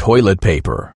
toilet paper.